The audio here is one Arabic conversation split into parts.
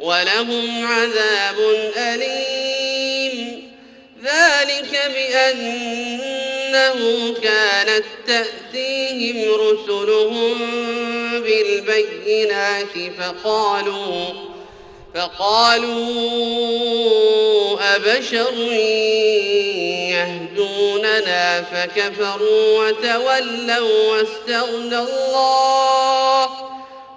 ولهم عذاب أليم. ذلك بأنه كانت تأتيهم رسلهم بالبينات فقالوا فقالوا أبشر يهدوننا فكفروا وتولوا واستغنى الله.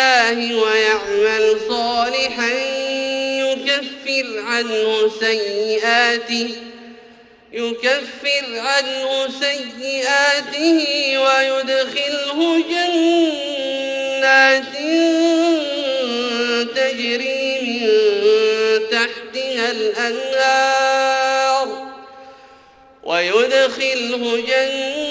بالله ويعمل صالحا يكفر عنه سيئاته يكفر عنه سيئاته ويدخله جنات تجري من تحتها الأنهار ويدخله جنات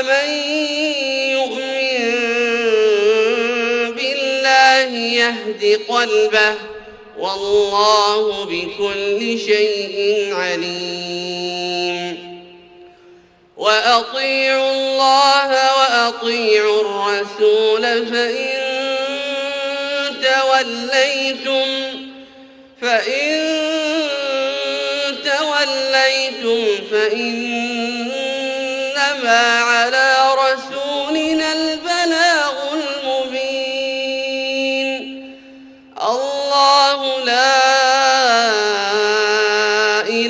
ومن يؤمن بالله يهد قلبه والله بكل شيء عليم وأطيعوا الله وأطيعوا الرسول فإن توليتم فإن توليتم فإنما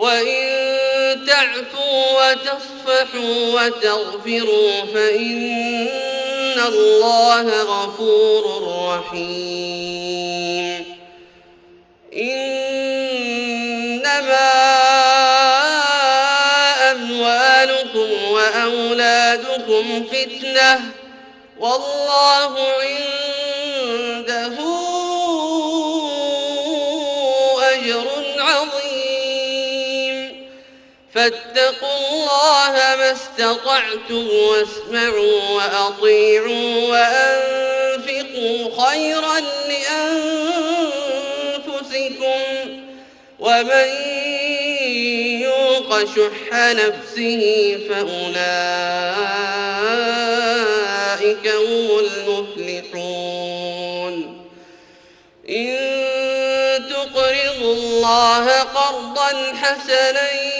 وإن تعفوا وتصفحوا وتغفروا فإن الله غفور رحيم. إنما أولادكم فتنة والله عنده أجر فاتقوا الله ما استطعتم واسمعوا وأطيعوا وأنفقوا خيرا لأنفسكم ومن يوق شح نفسه فأولئك هم المفلحون. إن تقرضوا الله قرضا حسنا